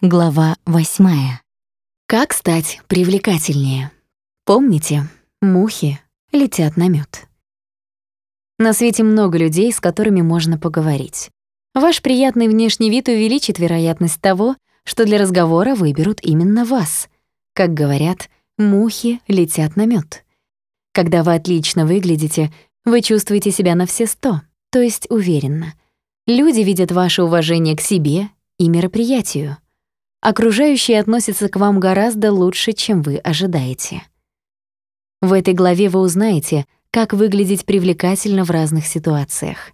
Глава восьмая. Как стать привлекательнее? Помните, мухи летят на мед. На свете много людей, с которыми можно поговорить. Ваш приятный внешний вид увеличит вероятность того, что для разговора выберут именно вас. Как говорят, мухи летят на мед. Когда вы отлично выглядите, вы чувствуете себя на все сто, то есть уверенно. Люди видят ваше уважение к себе и мероприятию. Окружающие относятся к вам гораздо лучше, чем вы ожидаете. В этой главе вы узнаете, как выглядеть привлекательно в разных ситуациях.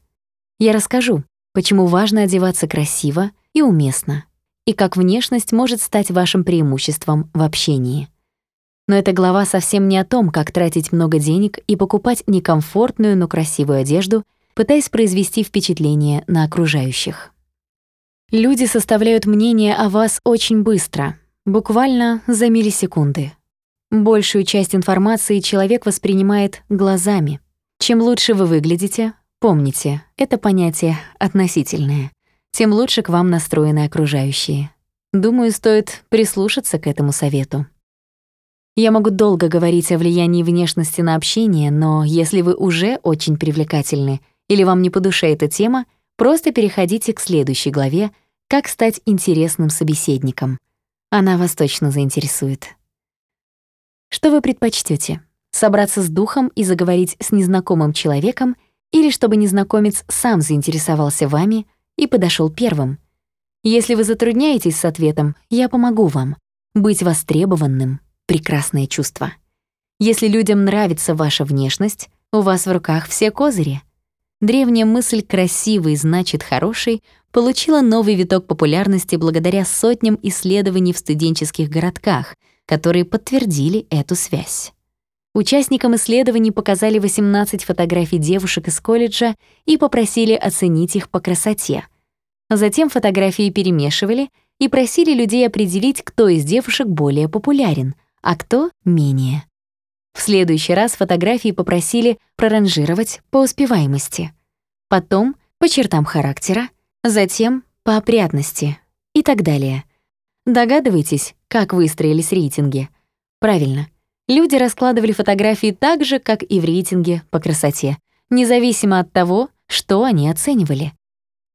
Я расскажу, почему важно одеваться красиво и уместно, и как внешность может стать вашим преимуществом в общении. Но эта глава совсем не о том, как тратить много денег и покупать некомфортную, но красивую одежду, пытаясь произвести впечатление на окружающих. Люди составляют мнение о вас очень быстро, буквально за миллисекунды. Большую часть информации человек воспринимает глазами. Чем лучше вы выглядите, помните, это понятие относительное, тем лучше к вам настроены окружающие. Думаю, стоит прислушаться к этому совету. Я могу долго говорить о влиянии внешности на общение, но если вы уже очень привлекательны или вам не по душе эта тема, просто переходите к следующей главе — как стать интересным собеседником. Она вас точно заинтересует. Что вы предпочтете? Собраться с духом и заговорить с незнакомым человеком или чтобы незнакомец сам заинтересовался вами и подошел первым? Если вы затрудняетесь с ответом, я помогу вам. Быть востребованным — прекрасное чувство. Если людям нравится ваша внешность, у вас в руках все козыри. Древняя мысль «красивый значит хороший» получила новый виток популярности благодаря сотням исследований в студенческих городках, которые подтвердили эту связь. Участникам исследований показали 18 фотографий девушек из колледжа и попросили оценить их по красоте. Затем фотографии перемешивали и просили людей определить, кто из девушек более популярен, а кто — менее. В следующий раз фотографии попросили проранжировать по успеваемости. Потом — по чертам характера, затем по опрятности и так далее. Догадываетесь, как выстроились рейтинги? Правильно. Люди раскладывали фотографии так же, как и в рейтинге по красоте, независимо от того, что они оценивали.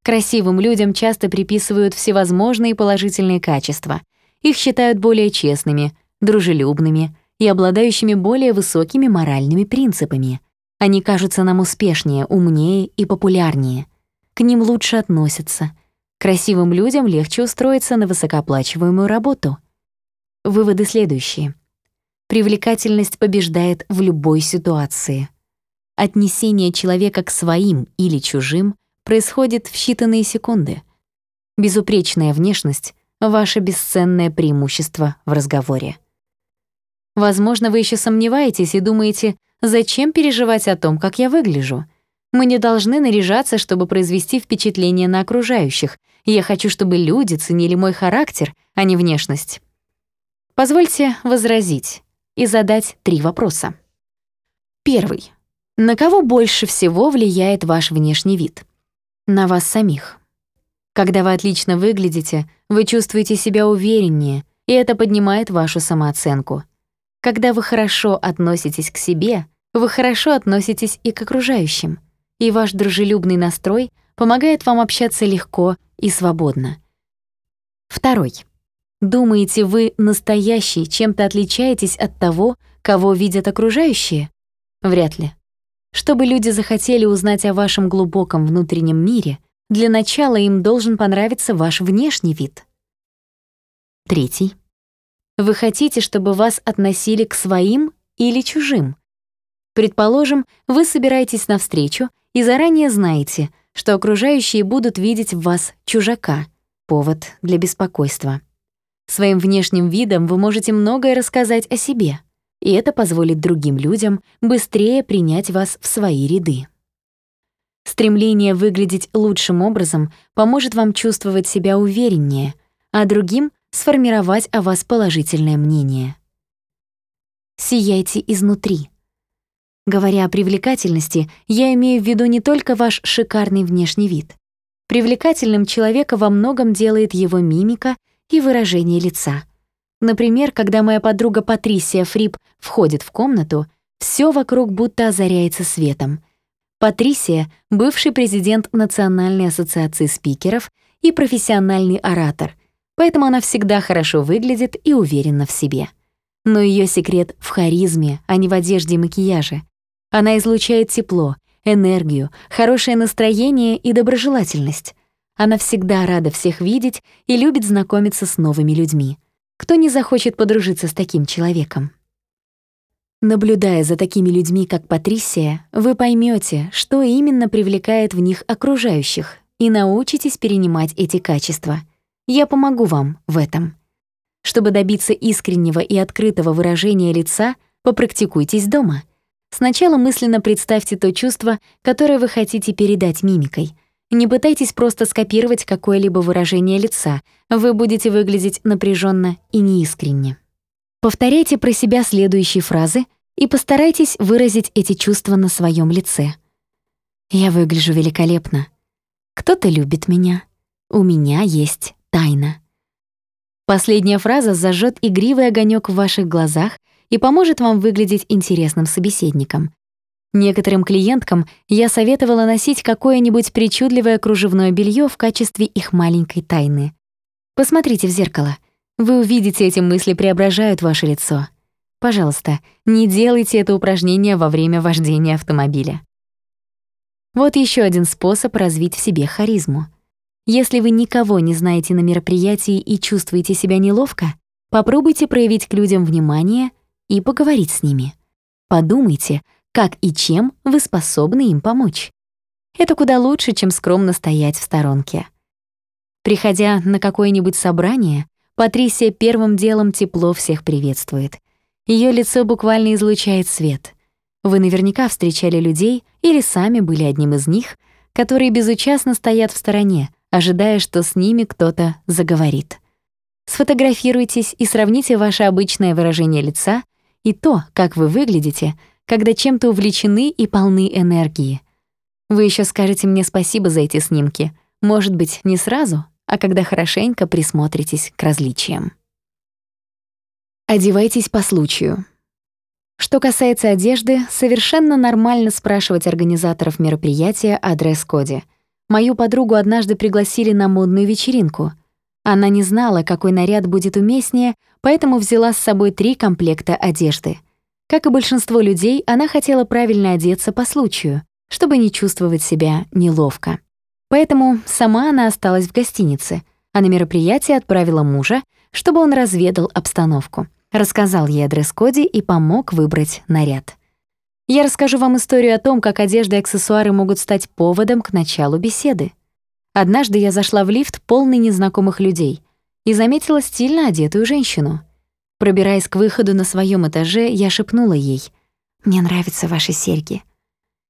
Красивым людям часто приписывают всевозможные положительные качества. Их считают более честными, дружелюбными и обладающими более высокими моральными принципами. Они кажутся нам успешнее, умнее и популярнее — к ним лучше относятся. Красивым людям легче устроиться на высокооплачиваемую работу. Выводы следующие. Привлекательность побеждает в любой ситуации. Отнесение человека к своим или чужим происходит в считанные секунды. Безупречная внешность — ваше бесценное преимущество в разговоре. Возможно, вы еще сомневаетесь и думаете, зачем переживать о том, как я выгляжу — мы не должны наряжаться, чтобы произвести впечатление на окружающих. Я хочу, чтобы люди ценили мой характер, а не внешность. Позвольте возразить и задать три вопроса. Первый. На кого больше всего влияет ваш внешний вид? На вас самих. Когда вы отлично выглядите, вы чувствуете себя увереннее, и это поднимает вашу самооценку. Когда вы хорошо относитесь к себе, вы хорошо относитесь и к окружающим — и ваш дружелюбный настрой помогает вам общаться легко и свободно. Второй. Думаете, вы настоящий, чем-то отличаетесь от того, кого видят окружающие? Вряд ли. Чтобы люди захотели узнать о вашем глубоком внутреннем мире, для начала им должен понравиться ваш внешний вид. Третий. Вы хотите, чтобы вас относили к своим или чужим? Предположим, вы собираетесь на встречу и заранее знаете, что окружающие будут видеть в вас чужака, повод для беспокойства. Своим внешним видом вы можете многое рассказать о себе, и это позволит другим людям быстрее принять вас в свои ряды. Стремление выглядеть лучшим образом поможет вам чувствовать себя увереннее, а другим — сформировать о вас положительное мнение. Сияйте изнутри. Говоря о привлекательности, я имею в виду не только ваш шикарный внешний вид. Привлекательным человека во многом делает его мимика и выражение лица. Например, когда моя подруга Патрисия Фрип входит в комнату, все вокруг будто озаряется светом. Патрисия — бывший президент Национальной ассоциации спикеров и профессиональный оратор, поэтому она всегда хорошо выглядит и уверена в себе. Но ее секрет в харизме, а не в одежде и макияже. Она излучает тепло, энергию, хорошее настроение и доброжелательность. Она всегда рада всех видеть и любит знакомиться с новыми людьми. Кто не захочет подружиться с таким человеком? Наблюдая за такими людьми, как Патрисия, вы поймете, что именно привлекает в них окружающих, и научитесь перенимать эти качества. Я помогу вам в этом. Чтобы добиться искреннего и открытого выражения лица, попрактикуйтесь дома. Сначала мысленно представьте то чувство, которое вы хотите передать мимикой. Не пытайтесь просто скопировать какое-либо выражение лица, вы будете выглядеть напряженно и неискренне. Повторяйте про себя следующие фразы и постарайтесь выразить эти чувства на своем лице. Я выгляжу великолепно. Кто-то любит меня. У меня есть тайна. Последняя фраза зажжет игривый огонек в ваших глазах и поможет вам выглядеть интересным собеседником. Некоторым клиенткам я советовала носить какое-нибудь причудливое кружевное белье в качестве их маленькой тайны. Посмотрите в зеркало — вы увидите, эти мысли преображают ваше лицо. Пожалуйста, не делайте это упражнение во время вождения автомобиля. Вот еще один способ развить в себе харизму. Если вы никого не знаете на мероприятии и чувствуете себя неловко, попробуйте проявить к людям внимание и поговорить с ними. Подумайте, как и чем вы способны им помочь. Это куда лучше, чем скромно стоять в сторонке. Приходя на какое-нибудь собрание, Патрисия первым делом тепло всех приветствует. Ее лицо буквально излучает свет. Вы наверняка встречали людей или сами были одним из них, которые безучастно стоят в стороне, ожидая, что с ними кто-то заговорит. Сфотографируйтесь и сравните ваше обычное выражение лица и то, как вы выглядите, когда чем-то увлечены и полны энергии. Вы еще скажете мне спасибо за эти снимки. Может быть, не сразу, а когда хорошенько присмотритесь к различиям. Одевайтесь по случаю. Что касается одежды, совершенно нормально спрашивать организаторов мероприятия о дресс-коде. Мою подругу однажды пригласили на модную вечеринку. Она не знала, какой наряд будет уместнее, поэтому взяла с собой три комплекта одежды. Как и большинство людей, она хотела правильно одеться по случаю, чтобы не чувствовать себя неловко. Поэтому сама она осталась в гостинице, а на мероприятие отправила мужа, чтобы он разведал обстановку, рассказал ей о дресс-коде и помог выбрать наряд. Я расскажу вам историю о том, как одежда и аксессуары могут стать поводом к началу беседы. Однажды я зашла в лифт, полный незнакомых людей, и заметила стильно одетую женщину. Пробираясь к выходу на своем этаже, я шепнула ей «Мне нравятся ваши серьги».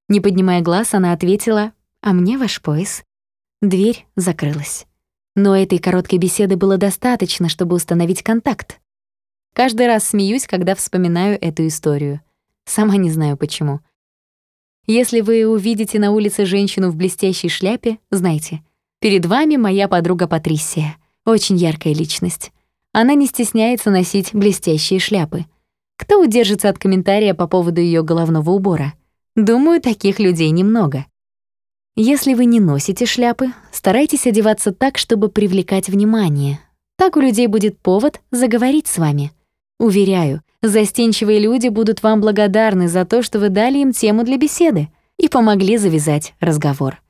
Не поднимая глаз, она ответила «А мне ваш пояс». Дверь закрылась. Но этой короткой беседы было достаточно, чтобы установить контакт. Каждый раз смеюсь, когда вспоминаю эту историю. Сама не знаю почему. Если вы увидите на улице женщину в блестящей шляпе, знайте, перед вами моя подруга Патрисия, очень яркая личность. Она не стесняется носить блестящие шляпы. Кто удержится от комментария по поводу ее головного убора? Думаю, таких людей немного. Если вы не носите шляпы, старайтесь одеваться так, чтобы привлекать внимание. Так у людей будет повод заговорить с вами. Уверяю, застенчивые люди будут вам благодарны за то, что вы дали им тему для беседы и помогли завязать разговор.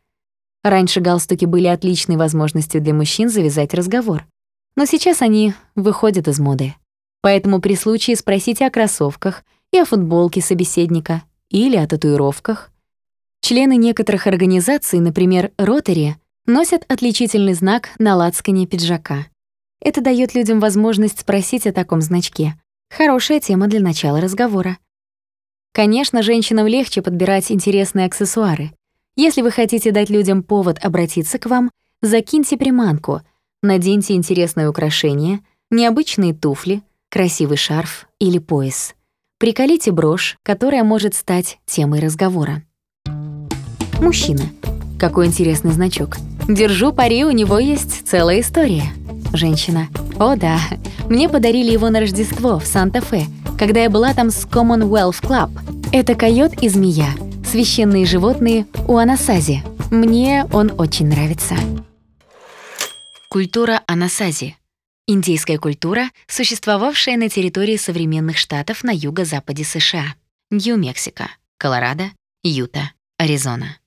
Раньше галстуки были отличной возможностью для мужчин завязать разговор. Но сейчас они выходят из моды. Поэтому при случае спросите о кроссовках и о футболке собеседника или о татуировках — Члены некоторых организаций, например, Ротари, носят отличительный знак на лацкане пиджака. Это дает людям возможность спросить о таком значке. Хорошая тема для начала разговора. Конечно, женщинам легче подбирать интересные аксессуары. Если вы хотите дать людям повод обратиться к вам, закиньте приманку, наденьте интересное украшение, необычные туфли, красивый шарф или пояс. Приколите брошь, которая может стать темой разговора. Мужчина. Какой интересный значок. Держу пари, у него есть целая история. Женщина. О да, мне подарили его на Рождество в Санта-Фе, когда я была там с Commonwealth Club. Это койот и змея, священные животные у Анасази. Мне он очень нравится. Культура Анасази. Индейская культура, существовавшая на территории современных штатов на юго-западе США. Нью-Мексико, Колорадо, Юта, Аризона.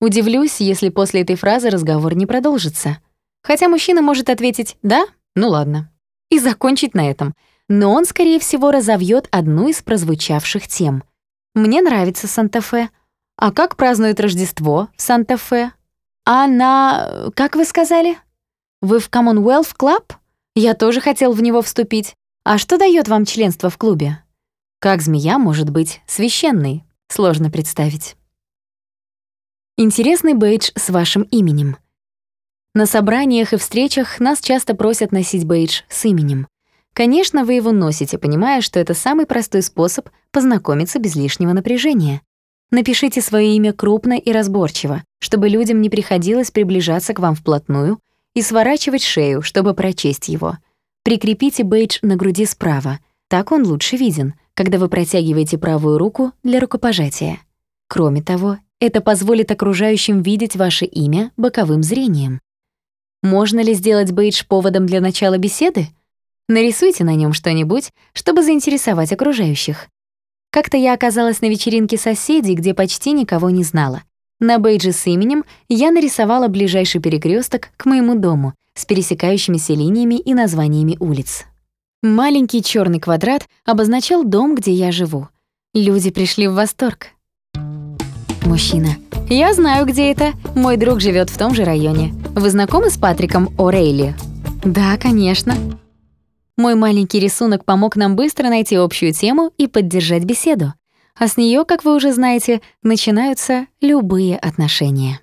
Удивлюсь, если после этой фразы разговор не продолжится. Хотя мужчина может ответить «да, ну ладно» и закончить на этом. Но он, скорее всего, разовьет одну из прозвучавших тем. «Мне нравится Санта-Фе. А как празднуют Рождество в Санта-Фе? А на... как вы сказали? Вы в Commonwealth Club? Я тоже хотел в него вступить. А что дает вам членство в клубе? Как змея может быть священной? Сложно представить. Интересный бейдж с вашим именем. На собраниях и встречах нас часто просят носить бейдж с именем. Конечно, вы его носите, понимая, что это самый простой способ познакомиться без лишнего напряжения. Напишите свое имя крупно и разборчиво, чтобы людям не приходилось приближаться к вам вплотную и сворачивать шею, чтобы прочесть его. Прикрепите бейдж на груди справа, так он лучше виден, когда вы протягиваете правую руку для рукопожатия. Кроме того, это позволит окружающим видеть ваше имя боковым зрением. Можно ли сделать бейдж поводом для начала беседы? Нарисуйте на нем что-нибудь, чтобы заинтересовать окружающих. Как-то я оказалась на вечеринке соседей, где почти никого не знала. На бейдже с именем я нарисовала ближайший перекресток к моему дому с пересекающимися линиями и названиями улиц. Маленький черный квадрат обозначал дом, где я живу. Люди пришли в восторг. Мужчина. «Я знаю, где это. Мой друг живет в том же районе. Вы знакомы с Патриком О'Рейли?» «Да, конечно». Мой маленький рисунок помог нам быстро найти общую тему и поддержать беседу. А с нее, как вы уже знаете, начинаются любые отношения.